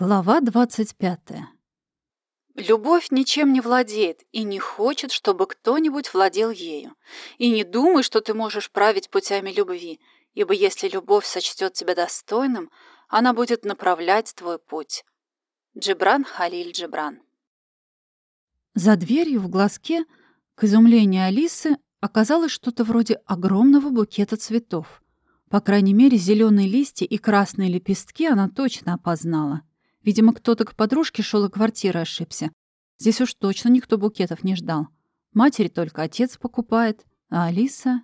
Глава двадцать пятая. Любовь ничем не владеет и не хочет, чтобы кто-нибудь владел ею. И не думай, что ты можешь править путями любви, ибо если любовь сочтет тебя достойным, она будет направлять твой путь. Джибран Халиль Джибран. За дверью в глазке, к изумлению Алисы, оказалось что-то вроде огромного букета цветов. По крайней мере, зеленые листья и красные лепестки она точно опознала. Видимо, кто-то к подружке шел и квартиры ошибся. Здесь уж точно никто букетов не ждал. Матери только отец покупает, а Алиса...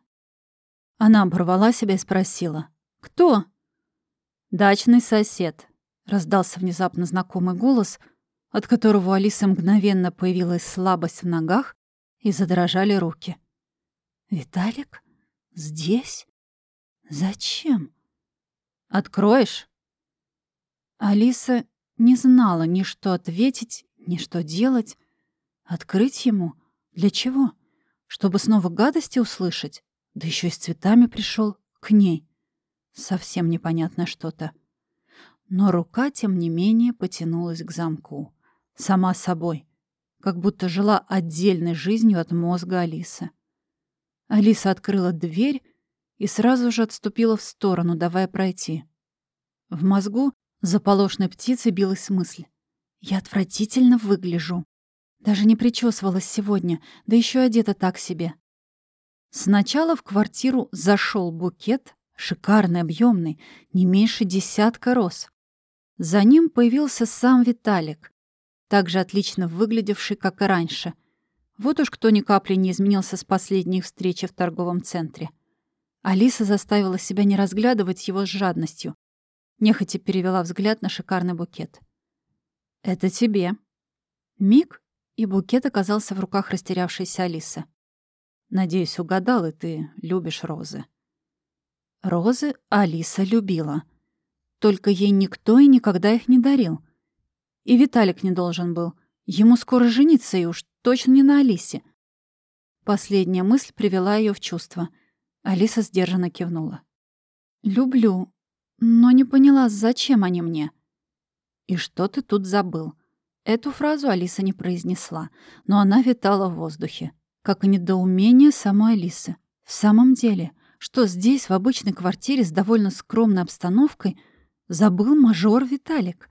Она оборвала себя и спросила. «Кто?» «Дачный сосед», — раздался внезапно знакомый голос, от которого у Алисы мгновенно появилась слабость в ногах и задрожали руки. «Виталик? Здесь? Зачем?» «Откроешь?» Алиса не знала ни что ответить, ни что делать. Открыть ему? Для чего? Чтобы снова гадости услышать? Да еще и с цветами пришел к ней. Совсем непонятно что-то. Но рука, тем не менее, потянулась к замку. Сама собой. Как будто жила отдельной жизнью от мозга Алисы. Алиса открыла дверь и сразу же отступила в сторону, давая пройти. В мозгу Заполошной птицей билась мысль. Я отвратительно выгляжу. Даже не причесывалась сегодня, да еще одета так себе. Сначала в квартиру зашел букет, шикарный, объемный, не меньше десятка роз. За ним появился сам Виталик, также отлично выглядевший, как и раньше. Вот уж кто ни капли не изменился с последней встречи в торговом центре. Алиса заставила себя не разглядывать его с жадностью. Нехотя перевела взгляд на шикарный букет. «Это тебе». Миг, и букет оказался в руках растерявшейся Алисы. «Надеюсь, угадал, и ты любишь розы». Розы Алиса любила. Только ей никто и никогда их не дарил. И Виталик не должен был. Ему скоро жениться, и уж точно не на Алисе. Последняя мысль привела ее в чувство. Алиса сдержанно кивнула. «Люблю», но не поняла, зачем они мне. «И что ты тут забыл?» Эту фразу Алиса не произнесла, но она витала в воздухе, как и недоумение самой Алисы. В самом деле, что здесь, в обычной квартире с довольно скромной обстановкой, забыл мажор Виталик?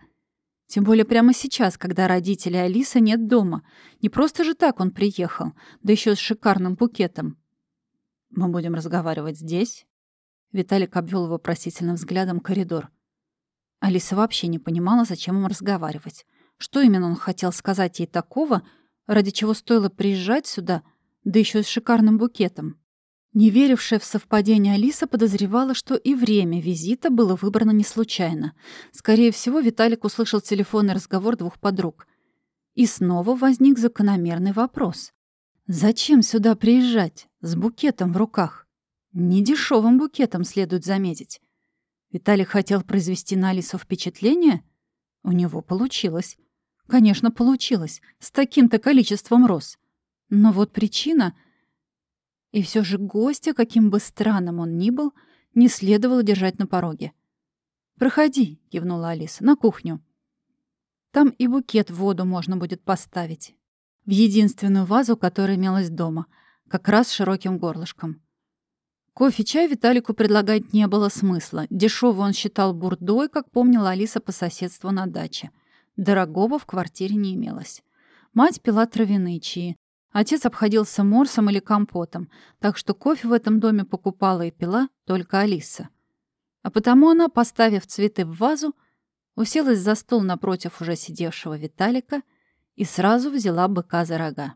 Тем более прямо сейчас, когда родителей Алисы нет дома. Не просто же так он приехал, да еще с шикарным букетом. «Мы будем разговаривать здесь?» Виталик обвел вопросительным взглядом коридор. Алиса вообще не понимала, зачем им разговаривать. Что именно он хотел сказать ей такого, ради чего стоило приезжать сюда, да еще с шикарным букетом. Не верившая в совпадение Алиса подозревала, что и время визита было выбрано не случайно. Скорее всего, Виталик услышал телефонный разговор двух подруг. И снова возник закономерный вопрос. Зачем сюда приезжать с букетом в руках? Недешевым букетом, следует заметить. Виталий хотел произвести на Алису впечатление? У него получилось. Конечно, получилось. С таким-то количеством роз. Но вот причина... И все же гостя, каким бы странным он ни был, не следовало держать на пороге. «Проходи», — кивнула Алиса, — «на кухню. Там и букет в воду можно будет поставить. В единственную вазу, которая имелась дома, как раз с широким горлышком. Кофе-чай Виталику предлагать не было смысла. Дешевый он считал бурдой, как помнила Алиса по соседству на даче. Дорогого в квартире не имелось. Мать пила травяные чаи. Отец обходился морсом или компотом, так что кофе в этом доме покупала и пила только Алиса. А потому она, поставив цветы в вазу, уселась за стол напротив уже сидевшего Виталика и сразу взяла быка за рога.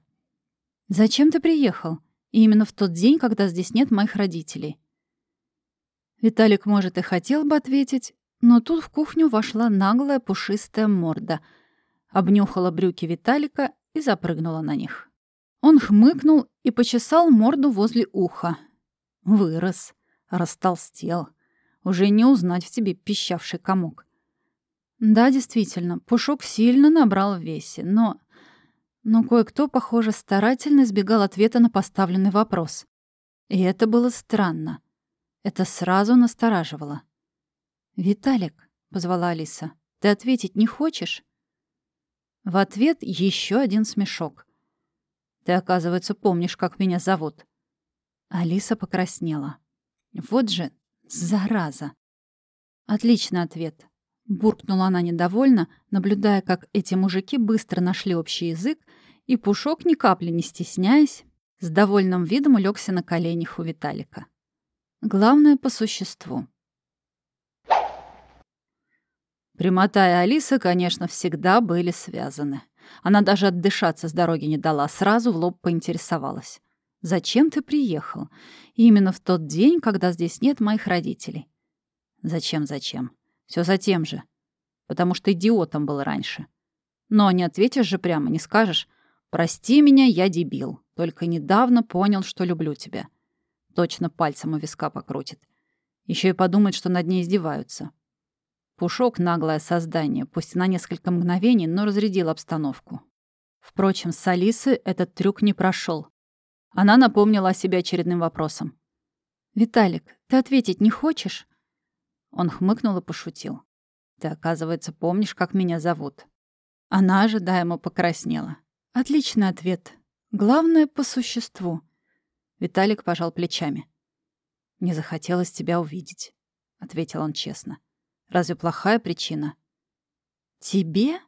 «Зачем ты приехал?» И именно в тот день, когда здесь нет моих родителей. Виталик, может, и хотел бы ответить, но тут в кухню вошла наглая пушистая морда, обнюхала брюки Виталика и запрыгнула на них. Он хмыкнул и почесал морду возле уха. Вырос, растолстел. Уже не узнать в тебе пищавший комок. Да, действительно, Пушок сильно набрал в весе, но но кое-кто, похоже, старательно избегал ответа на поставленный вопрос. И это было странно. Это сразу настораживало. «Виталик», — позвала Алиса, ты ответить не хочешь?» В ответ еще один смешок. «Ты, оказывается, помнишь, как меня зовут». Алиса покраснела. «Вот же зараза!» «Отличный ответ», — буркнула она недовольно, наблюдая, как эти мужики быстро нашли общий язык, и Пушок, ни капли не стесняясь, с довольным видом улегся на коленях у Виталика. Главное по существу. Прямота и Алиса, конечно, всегда были связаны. Она даже отдышаться с дороги не дала, сразу в лоб поинтересовалась. «Зачем ты приехал? Именно в тот день, когда здесь нет моих родителей». «Зачем, зачем? Все за тем же. Потому что идиотом был раньше. Но не ответишь же прямо, не скажешь. Прости меня, я дебил. Только недавно понял, что люблю тебя». Точно пальцем у виска покрутит. Еще и подумает, что над ней издеваются. Пушок — наглое создание, пусть на несколько мгновений, но разрядил обстановку. Впрочем, с Алисы этот трюк не прошел. Она напомнила о себе очередным вопросом. «Виталик, ты ответить не хочешь?» Он хмыкнул и пошутил. «Ты, оказывается, помнишь, как меня зовут?» Она ожидаемо покраснела. «Отличный ответ. Главное, по существу. Виталик пожал плечами. «Не захотелось тебя увидеть», — ответил он честно. «Разве плохая причина?» «Тебе?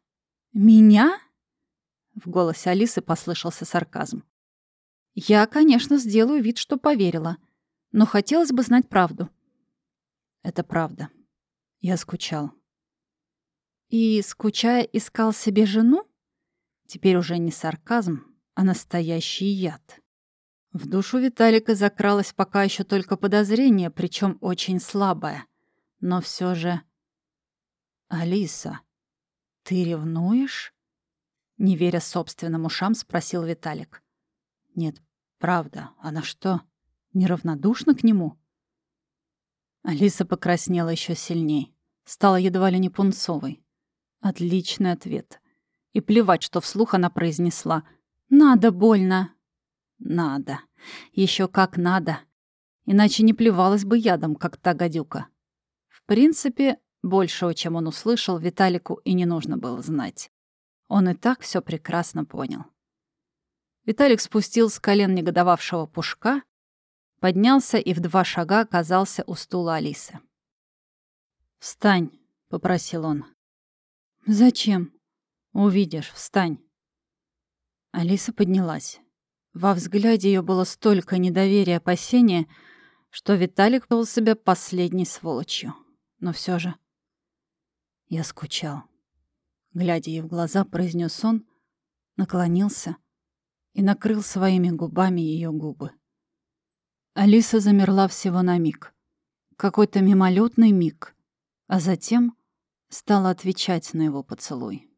Меня?» В голосе Алисы послышался сарказм. «Я, конечно, сделаю вид, что поверила, но хотелось бы знать правду». «Это правда. Я скучал». «И, скучая, искал себе жену?» Теперь уже не сарказм, а настоящий яд. В душу Виталика закралось пока еще только подозрение, причем очень слабое. Но все же... «Алиса, ты ревнуешь?» Не веря собственным ушам, спросил Виталик. «Нет, правда. Она что, неравнодушна к нему?» Алиса покраснела еще сильней. Стала едва ли не пунцовой. Отличный ответ. И плевать, что вслух она произнесла. «Надо больно!» Надо. Еще как надо. Иначе не плевалась бы ядом, как та гадюка. В принципе, большего, чем он услышал, Виталику и не нужно было знать. Он и так все прекрасно понял. Виталик спустил с колен негодовавшего пушка, поднялся и в два шага оказался у стула Алисы. «Встань», — попросил он. «Зачем?» «Увидишь, встань». Алиса поднялась. Во взгляде ее было столько недоверия и опасения, что Виталик был себя последней сволочью. Но все же... Я скучал. Глядя ей в глаза, произнес он, наклонился и накрыл своими губами ее губы. Алиса замерла всего на миг. Какой-то мимолетный миг. А затем стала отвечать на его поцелуй.